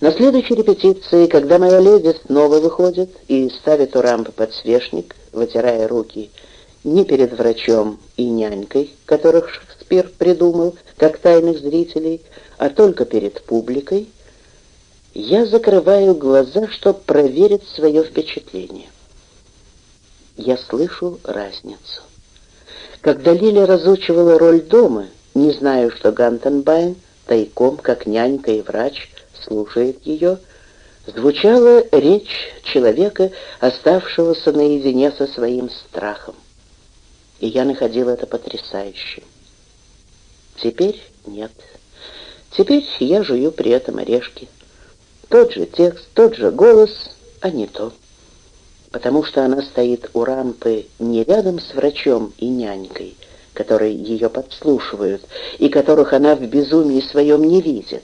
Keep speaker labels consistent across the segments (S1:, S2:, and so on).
S1: На следующей репетиции, когда моя леди снова выходит и ставит у рампы подсвечник, вытирая руки не перед врачом и нянькой, которых Шекспир придумал, как тайных зрителей, а только перед публикой, я закрываю глаза, чтобы проверить свое впечатление. Я слышу разницу. Когда Лиля разучивала роль дома, не знаю, что Гантенбайн тайком, как нянька и врач, слушает ее, звучала речь человека, оставшегося наедине со своим страхом. И я находил это потрясающим. Теперь нет. Теперь я жую при этом орешки. Тот же текст, тот же голос, а не то. Потому что она стоит у рампы не рядом с врачом и нянькой, которые ее подслушивают, и которых она в безумии своем не видит,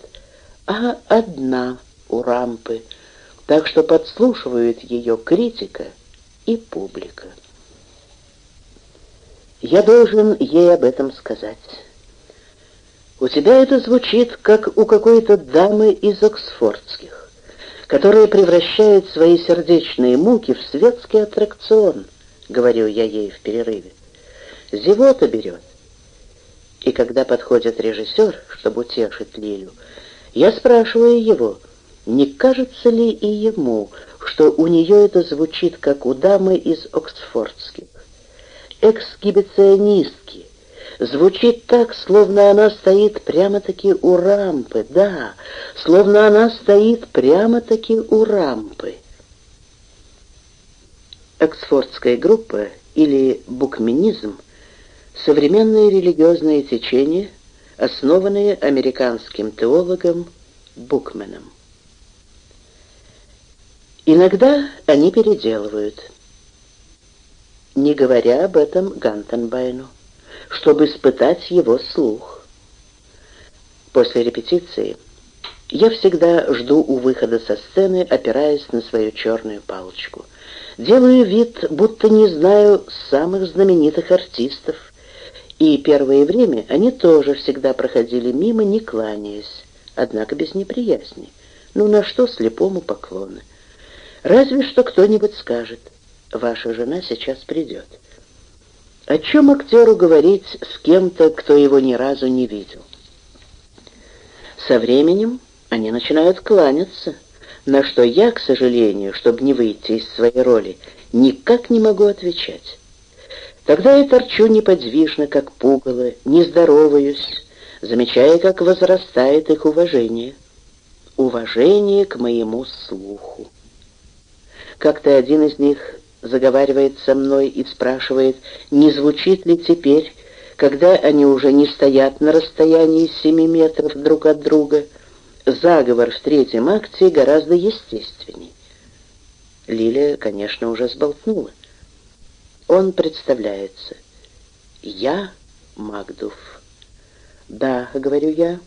S1: а одна у рампы, так что подслушивают ее критика и публика. Я должен ей об этом сказать. У тебя это звучит, как у какой-то дамы из Оксфордских, которая превращает свои сердечные муки в светский аттракцион, говорю я ей в перерыве. Зевота берет. И когда подходит режиссер, чтобы утешить Лилю, я спрашиваю его, не кажется ли и ему, что у нее это звучит, как у дамы из Оксфордских. Эксгибиционистки, Звучит так, словно она стоит прямо-таки у рампы, да, словно она стоит прямо-таки у рампы. Оксфордская группа или букменизм — современные религиозные течения, основанные американским теологом Букменом. Иногда они переделывают, не говоря об этом Гантенбайну чтобы испытать его слух. После репетиции я всегда жду у выхода со сцены, опираясь на свою черную палочку. Делаю вид, будто не знаю самых знаменитых артистов, и первое время они тоже всегда проходили мимо, не кланяясь, однако без неприязни. Ну на что слепому поклоны? Разве что кто-нибудь скажет, ваша жена сейчас придет. О чем актеру говорить с кем-то, кто его ни разу не видел? Со временем они начинают кланяться, на что я, к сожалению, чтобы не выйти из своей роли, никак не могу отвечать. Тогда я торчу неподвижно, как пугало, не здороваюсь, замечая, как возрастает их уважение. Уважение к моему слуху. Как-то один из них заговаривает со мной и спрашивает, не звучит ли теперь, когда они уже не стоят на расстоянии семи метров друг от друга, заговор в третьем акте гораздо естественней. Лилия, конечно, уже сболтнула. Он представляется. Я Магдув. Да, говорю я,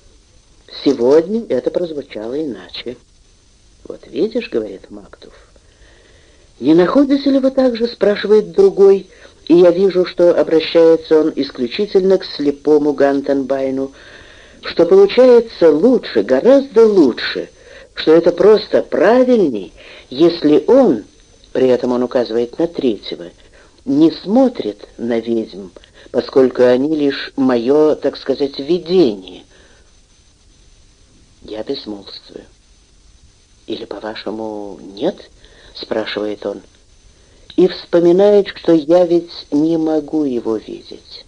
S1: сегодня это прозвучало иначе. Вот видишь, говорит Магдув, «Не находите ли вы также?» — спрашивает другой, и я вижу, что обращается он исключительно к слепому Гантенбайну, что получается лучше, гораздо лучше, что это просто правильней, если он, при этом он указывает на третьего, не смотрит на ведьм, поскольку они лишь мое, так сказать, видение. Я безмолвствую. Или, по-вашему, нет?» спрашивает он, и вспоминает, что я ведь не могу его видеть.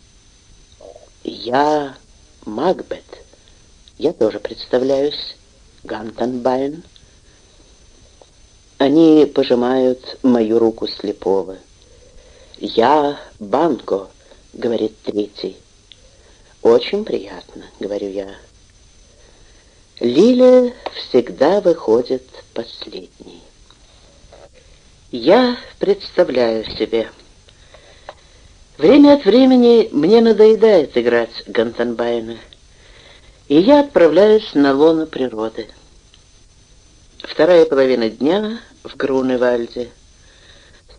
S1: Я Макбет. Я тоже представляюсь. Гантенбайн. Они пожимают мою руку слепого. «Я Банко», — говорит третий. «Очень приятно», — говорю я. Лиля всегда выходит последней. Я представляю себе. Время от времени мне надоедает играть Гантенбайна, и я отправляюсь на лоно природы. Вторая половина дня в Груневальде.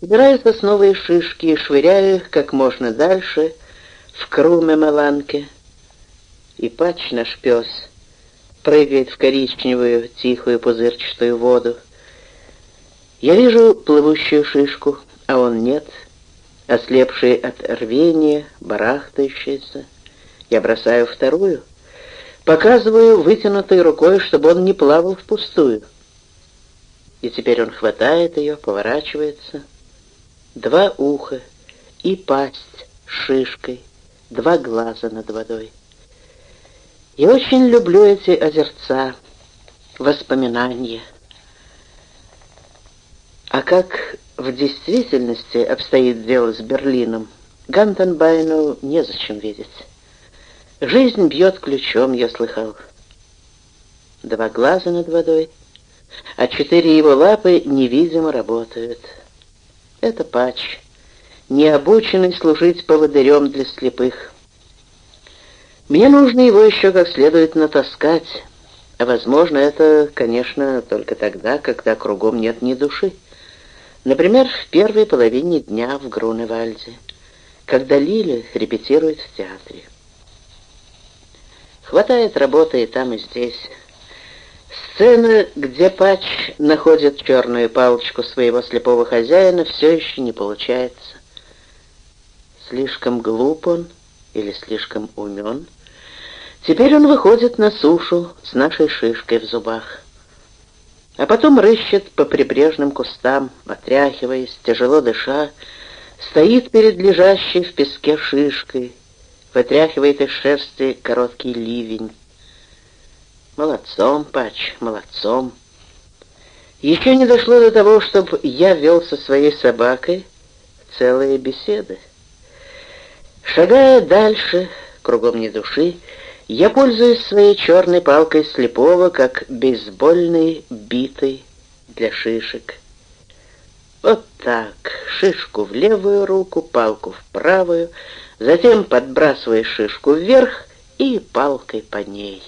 S1: Собираю сосновые шишки и швыряю их как можно дальше в Круме-Маланке. И пач наш пес прыгает в коричневую, тихую, пузырчатую воду. Я вижу плывущую шишку, а он нет, ослепший от рвения, барахтающийся. Я бросаю вторую, показываю вытянутой рукой, чтобы он не плавал впустую. И теперь он хватает ее, поворачивается. Два уха и пасть шишкой, два глаза над водой. Я очень люблю эти озерца, воспоминания. А как в действительности обстоит дело с Берлином, Гантенбайну незачем видеть. Жизнь бьет ключом, я слыхал. Два глаза над водой, а четыре его лапы невидимо работают. Это пач, необученный служить поводырем для слепых. Мне нужно его еще как следует натаскать. А возможно, это, конечно, только тогда, когда кругом нет ни души. Например, в первой половине дня в Груневальде, когда Лиля репетирует в театре. Хватает работы и там, и здесь. Сцена, где Пач находит черную палочку своего слепого хозяина, все еще не получается. Слишком глуп он или слишком умен — Теперь он выходит на сушу с нашей шишкой в зубах. А потом рыщет по прибрежным кустам, отряхиваясь, тяжело дыша, стоит перед лежащей в песке шишкой, вытряхивает из шерсти короткий ливень. Молодцом, пач, молодцом. Еще не дошло до того, чтобы я вел со своей собакой целые беседы. Шагая дальше, кругом не души, я пользуюсь своей черной палкой слепого, как бейсбольной битой для шишек. Вот так, шишку в левую руку, палку в правую, затем подбрасываешь шишку вверх и палкой по ней.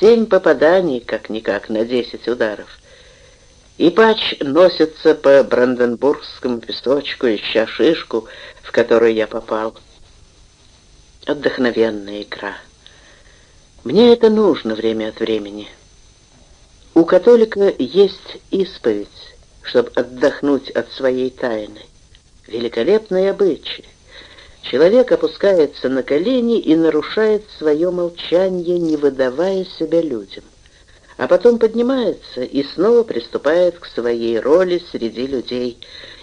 S1: Семь попаданий, как-никак, на десять ударов. И пач носится по бранденбургскому песочку, ища шишку, в которую я попал. Отдохновенная игра. Мне это нужно время от времени. У католика есть исповедь, чтобы отдохнуть от своей тайны. Великолепный обычай. Человек опускается на колени и нарушает свое молчание, не выдавая себя людям. А потом поднимается и снова приступает к своей роли среди людей,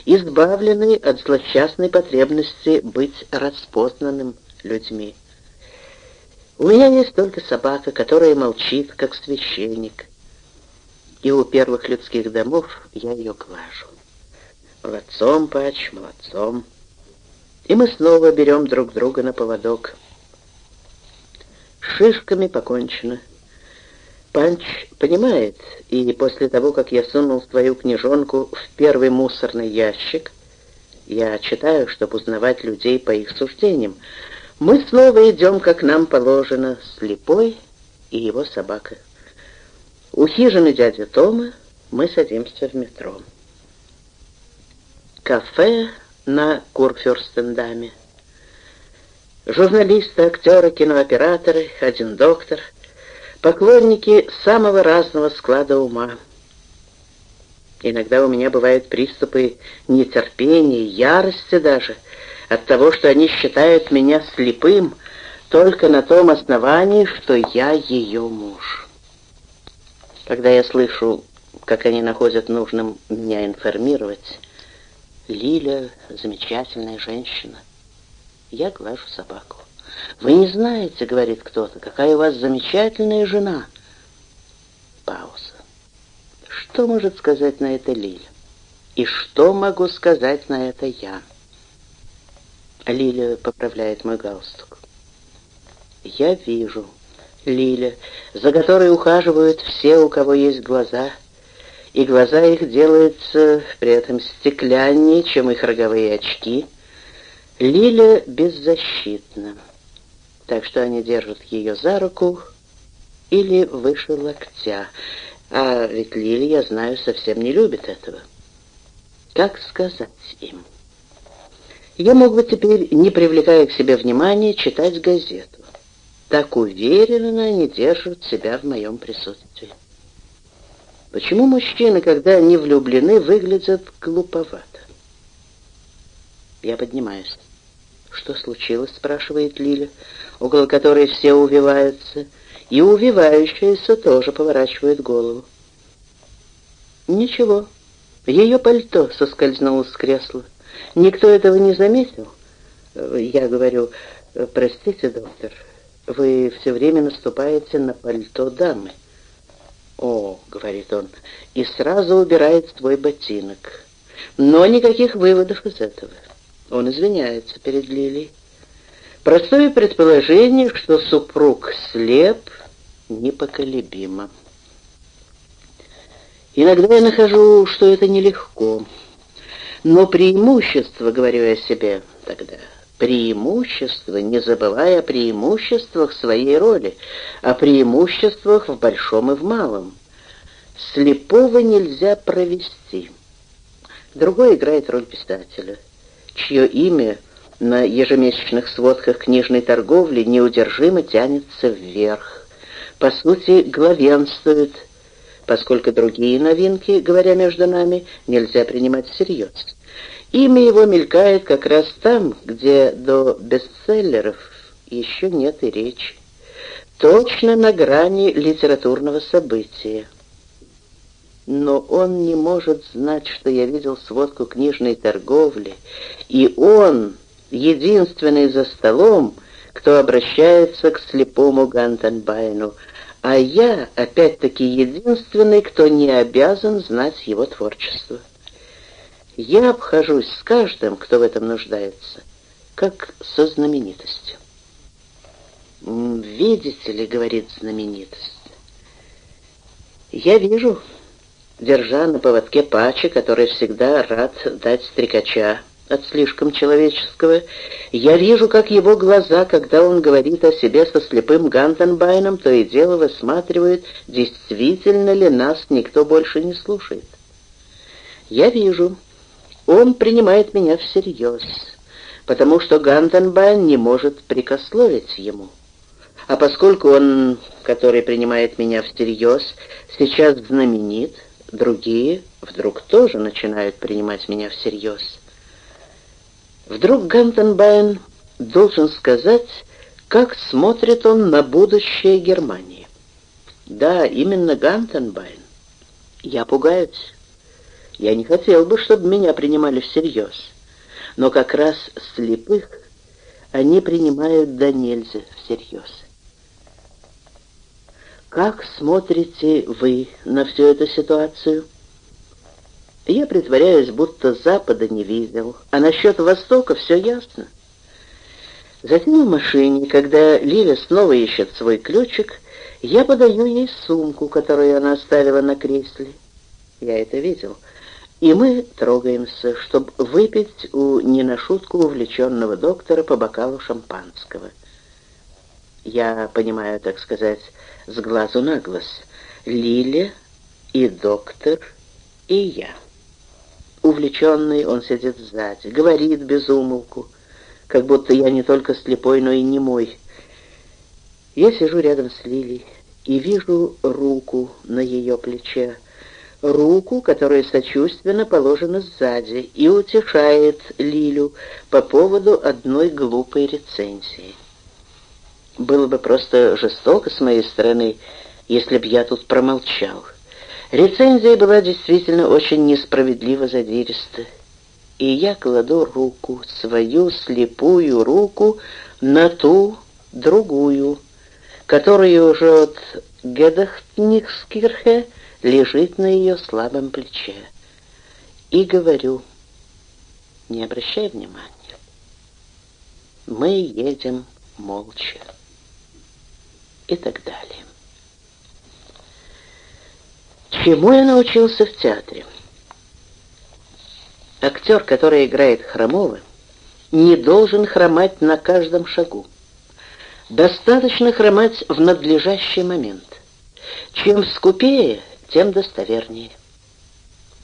S1: избавленный от злосчастной потребности быть распознанным людьми. У меня есть только собака, которая молчит, как священник. И у первых людских домов я ее глажу. Молодцом, пач, молодцом. И мы снова берем друг друга на поводок. шишками покончено. Панч понимает, и после того, как я сунул свою книжонку в первый мусорный ящик, я читаю, чтобы узнавать людей по их суждениям, мы снова идем, как нам положено, слепой и его собака. У хижины дяди Тома мы садимся в метро. Кафе на Курфюрстендаме. Журналисты, актеры, кинооператоры, один доктор, поклонники самого разного склада ума. Иногда у меня бывают приступы нетерпения, ярости даже — от того, что они считают меня слепым только на том основании, что я ее муж. Когда я слышу, как они находят нужным меня информировать, Лиля — замечательная женщина. Я глажу собаку. «Вы не знаете, — говорит кто-то, — какая у вас замечательная жена». Пауза. Что может сказать на это Лиля? И что могу сказать на это я? Лиля поправляет мой галстук. Я вижу. Лиля, за которой ухаживают все, у кого есть глаза, и глаза их делаются при этом стекляннее, чем их роговые очки. Лиля беззащитна, так что они держат ее за руку или выше локтя, а ведь Лиля, я знаю, совсем не любит этого. Как сказать им? Я мог бы теперь, не привлекая к себе внимания, читать газету. так уверенно они держат себя в моем присутствии. Почему мужчины, когда они влюблены, выглядят глуповато? Я поднимаюсь. «Что случилось?» — спрашивает Лиля, около которой все увиваются, и увивающаяся тоже поворачивает голову. «Ничего. Ее пальто соскользнуло с кресла. Никто этого не заметил?» Я говорю, «Простите, доктор, вы все время наступаете на пальто дамы». «О», — говорит он, и сразу убирает свой ботинок. Но никаких выводов из этого. Он извиняется перед Лилией. Простое предположение, что супруг слеп, непоколебимо. Иногда я нахожу, что это нелегко. Но преимущество, говорю я себе тогда, преимущество, не забывая о преимуществах своей роли, о преимуществах в большом и в малом. Слепого нельзя провести. Другой играет роль писателя — чье имя на ежемесячных сводках книжной торговли неудержимо тянется вверх. По сути, главенствует, поскольку другие новинки, говоря между нами, нельзя принимать всерьез. Имя его мелькает как раз там, где до бестселлеров еще нет и речи. Точно на грани литературного события но он не может знать, что я видел сводку книжной торговли, и он единственный за столом, кто обращается к слепому Гантенбайну, а я, опять-таки, единственный, кто не обязан знать его творчество. Я обхожусь с каждым, кто в этом нуждается, как со знаменитостью. «Видите ли, — говорит знаменитость, — я вижу, держа на поводке Пача, который всегда рад дать стрекача от слишком человеческого, я вижу, как его глаза, когда он говорит о себе со слепым Гантенбайном, то и дело высматривают, действительно ли нас никто больше не слушает. Я вижу, он принимает меня всерьез, потому что Гантенбайн не может прекословить ему. А поскольку он, который принимает меня всерьез, сейчас знаменит, Другие вдруг тоже начинают принимать меня всерьез. Вдруг Гантенбайн должен сказать, как смотрит он на будущее Германии. Да, именно Гантенбайн. Я пугаюсь. Я не хотел бы, чтобы меня принимали всерьез. Но как раз слепых они принимают до нельзя всерьез. Как смотрите вы на всю эту ситуацию? Я притворяюсь, будто Запада не видел, а насчет Востока все ясно. Затем в машине, когда Лиля снова ищет свой ключик, я подаю ей сумку, которую она оставила на кресле. Я это видел. И мы трогаемся, чтобы выпить у не на шутку увлеченного доктора по бокалу шампанского. Я понимаю, так сказать, с глазу на глаз. Лиля и доктор, и я. Увлеченный он сидит сзади, говорит без умолку, как будто я не только слепой, но и немой. Я сижу рядом с Лилей и вижу руку на ее плече, руку, которая сочувственно положена сзади и утешает Лилю по поводу одной глупой рецензии. Было бы просто жестоко с моей стороны, если б я тут промолчал. Рецензия была действительно очень несправедливо задириста. И я кладу руку, свою слепую руку, на ту другую, которая уже от Гедахтникскирхе лежит на ее слабом плече. И говорю, не обращай внимания. Мы едем молча и так далее. Чему я научился в театре? Актер, который играет Хромова, не должен хромать на каждом шагу. Достаточно хромать в надлежащий момент. Чем скупее, тем достовернее.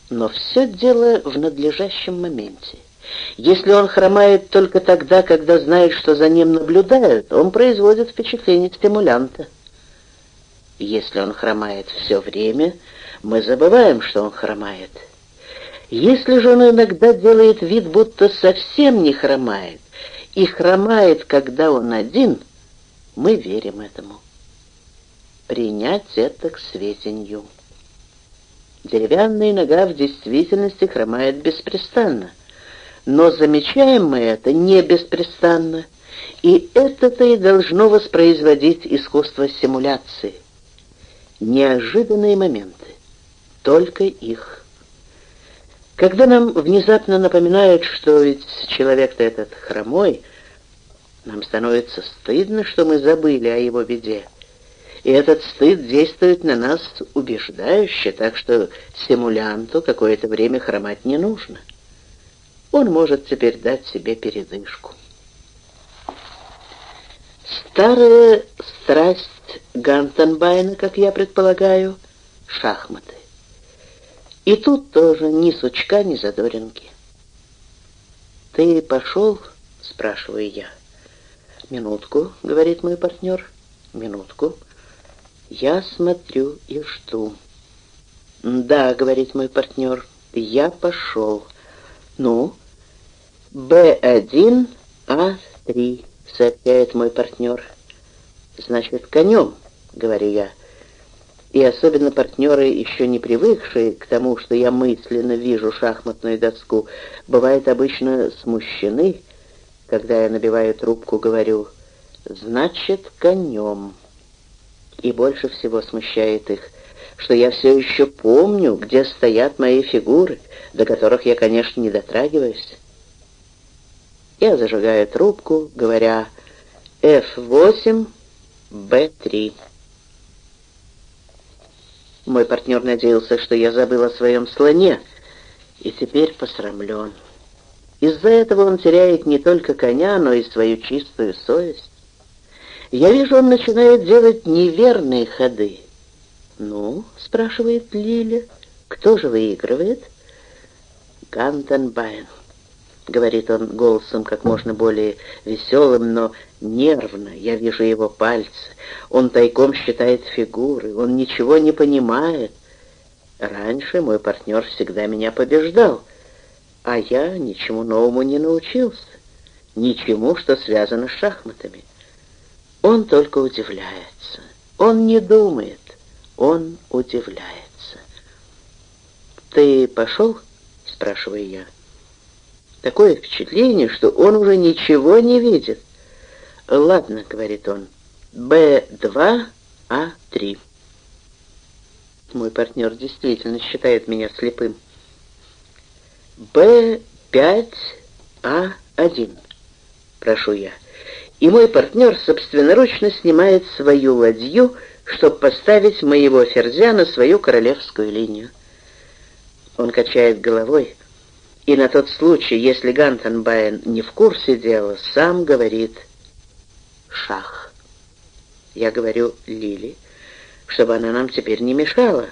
S1: Но все дело в надлежащем моменте. Если он хромает только тогда, когда знает, что за ним наблюдают, он производит впечатление стимулянта. Если он хромает все время, мы забываем, что он хромает. Если же он иногда делает вид, будто совсем не хромает, и хромает, когда он один, мы верим этому. Принять это к сведению. Деревянная нога в действительности хромает беспрестанно. Но замечаем мы это не беспрестанно, и это-то и должно воспроизводить искусство симуляции. Неожиданные моменты, только их. Когда нам внезапно напоминают, что ведь человек-то этот хромой, нам становится стыдно, что мы забыли о его беде. И этот стыд действует на нас убеждающе, так что симулянту какое-то время хромать не нужно. Он может теперь дать себе передышку. Старая страсть Гантенбайна, как я предполагаю, шахматы. И тут тоже ни сучка, ни задоринки. «Ты пошел?» — спрашиваю я. «Минутку», — говорит мой партнер. «Минутку». Я смотрю и жду. «Да», — говорит мой партнер, — «я пошел». «Ну?» «Б1, А3», — сообщает мой партнер. «Значит, конем», — говорю я. И особенно партнеры, еще не привыкшие к тому, что я мысленно вижу шахматную доску, бывают обычно смущены, когда я набиваю трубку, говорю «значит, конем». И больше всего смущает их, что я все еще помню, где стоят мои фигуры, до которых я, конечно, не дотрагиваюсь. Я зажигаю трубку, говоря F8, B3. Мой партнер надеялся, что я забыл о своем слоне, и теперь посрамлен. Из-за этого он теряет не только коня, но и свою чистую совесть. Я вижу, он начинает делать неверные ходы. «Ну?» — спрашивает Лиля. «Кто же выигрывает?» «Гантенбайн», — говорит он голосом как можно более веселым, но нервно. Я вижу его пальцы. Он тайком считает фигуры. Он ничего не понимает. Раньше мой партнер всегда меня побеждал, а я ничему новому не научился. Ничему, что связано с шахматами. Он только удивляется. Он не думает, он удивляется. «Ты пошел?» — спрашиваю я. Такое впечатление, что он уже ничего не видит. «Ладно», — говорит он, — «Б2А3». Мой партнер действительно считает меня слепым. «Б5А1», прошу я и мой партнер собственноручно снимает свою ладью, чтобы поставить моего ферзя на свою королевскую линию. Он качает головой, и на тот случай, если Гантенбайн не в курсе дела, сам говорит «шах». Я говорю Лили, чтобы она нам теперь не мешала,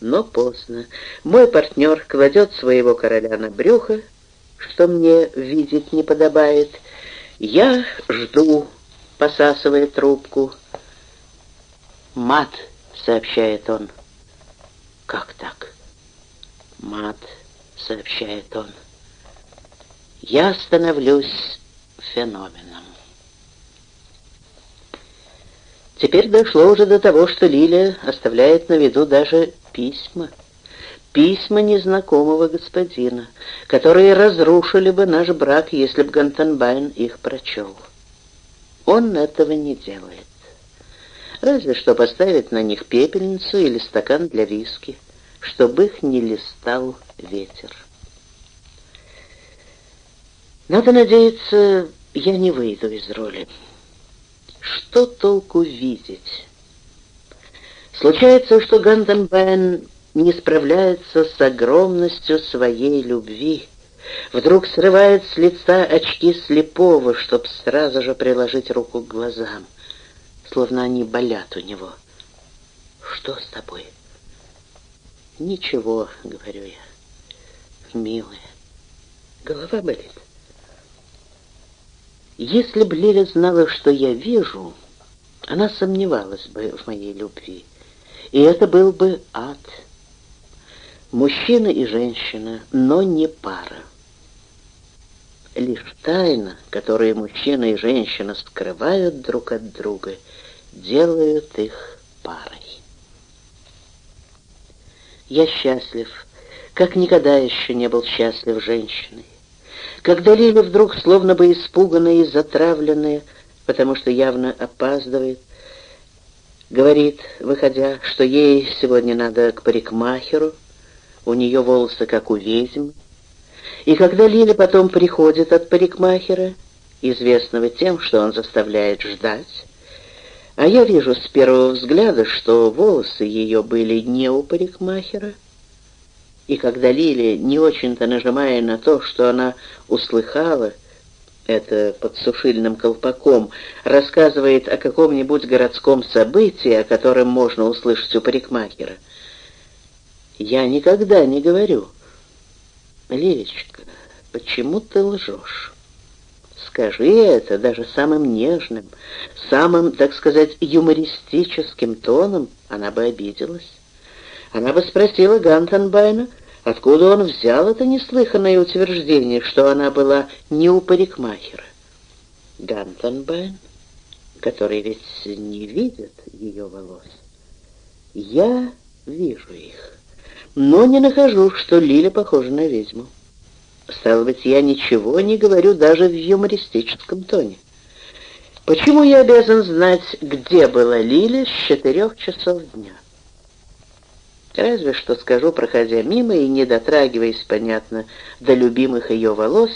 S1: но поздно. Мой партнер кладет своего короля на брюхо, что мне видеть не подобает, — я жду, посасывая трубку. «Мат», — сообщает он. «Как так?» «Мат», — сообщает он. «Я становлюсь феноменом». Теперь дошло уже до того, что Лилия оставляет на виду даже письма письма незнакомого господина, которые разрушили бы наш брак, если бы Гантенбайн их прочел. Он этого не делает. Разве что поставить на них пепельницу или стакан для виски, чтобы их не листал ветер. Надо надеяться, я не выйду из роли. Что толку видеть? Случается, что Ганденбайн не справляется с огромностью своей любви. Вдруг срывает с лица очки слепого, чтоб сразу же приложить руку к глазам, словно они болят у него. «Что с тобой?» «Ничего», — говорю я. «Милая», — Голова болит. Если б Лиля знала, что я вижу, она сомневалась бы в моей любви. И это был бы ад. Мужчина и женщина, но не пара. Лишь тайна, которую мужчина и женщина скрывают друг от друга, делают их парой. Я счастлив, как никогда еще не был счастлив женщиной. Когда Лиля вдруг, словно бы испуганная и затравленная, потому что явно опаздывает, говорит, выходя, что ей сегодня надо к парикмахеру, у нее волосы как у ведьмы, и когда Лиля потом приходит от парикмахера, известного тем, что он заставляет ждать, а я вижу с первого взгляда, что волосы ее были не у парикмахера, и когда Лиля, не очень-то нажимая на то, что она услыхала, это под сушильным колпаком, рассказывает о каком-нибудь городском событии, о котором можно услышать у парикмахера, я никогда не говорю, «Лилечка, почему ты лжешь?» Скажи это даже самым нежным, самым, так сказать, юмористическим тоном, она бы обиделась. Она бы спросила Гантенбайна, откуда он взял это неслыханное утверждение, что она была не у парикмахера. Гантенбайн, который ведь не видит ее волос. Я вижу их, но не нахожу, что Лиля похожа на ведьму. Стало быть, я ничего не говорю даже в юмористическом тоне. Почему я обязан знать, где была Лиля с четырех часов дня? Разве что скажу, проходя мимо и не дотрагиваясь, понятно, до любимых ее волос,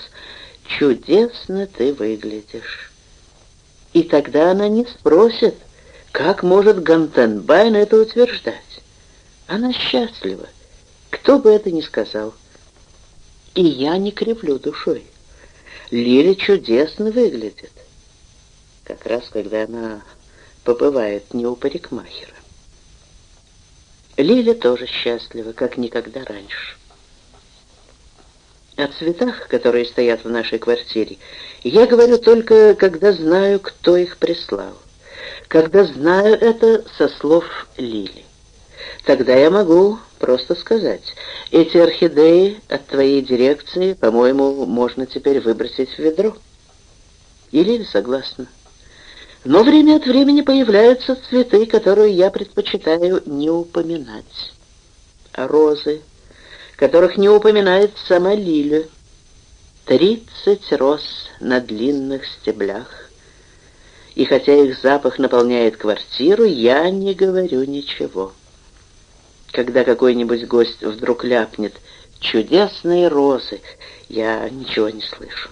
S1: чудесно ты выглядишь. И тогда она не спросит, как может Гантенбайн это утверждать. Она счастлива, кто бы это ни сказал. И я не кривлю душой. Лиля чудесно выглядит. Как раз, когда она побывает не у парикмахера. Лиля тоже счастлива, как никогда раньше. О цветах, которые стоят в нашей квартире, я говорю только, когда знаю, кто их прислал. Когда знаю это со слов Лили. Тогда я могу просто сказать, эти орхидеи от твоей дирекции, по-моему, можно теперь выбросить в ведро. Лили согласна. Но время от времени появляются цветы, которые я предпочитаю не упоминать. Розы, которых не упоминает сама Лиля. Тридцать роз на длинных стеблях. И хотя их запах наполняет квартиру, я не говорю ничего. Когда какой-нибудь гость вдруг ляпнет «чудесные розы», я ничего не слышу.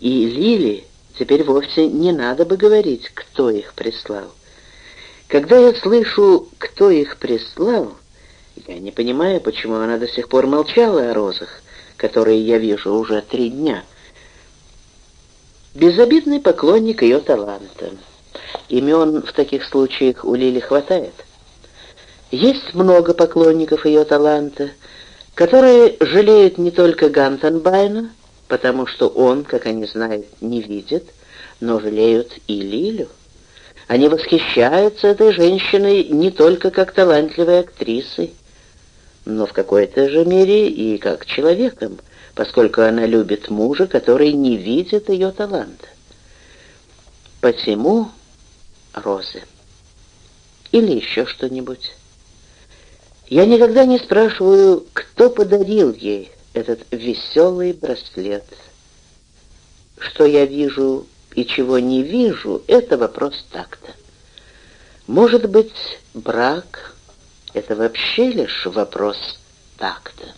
S1: И Лили Теперь вовсе не надо бы говорить, кто их прислал. Когда я слышу, кто их прислал, я не понимаю, почему она до сих пор молчала о розах, которые я вижу уже три дня. Безобидный поклонник ее таланта. Имен в таких случаях у Лили хватает. Есть много поклонников ее таланта, которые жалеют не только Гантенбайна, потому что он, как они знают, не видит, но жалеют и Лилю. Они восхищаются этой женщиной не только как талантливой актрисой, но в какой-то же мере и как человеком, поскольку она любит мужа, который не видит ее таланта. Посему розы. Или еще что-нибудь. Я никогда не спрашиваю, кто подарил ей этот веселый браслет. Что я вижу и чего не вижу, это вопрос такта. Может быть, брак — это вообще лишь вопрос такта.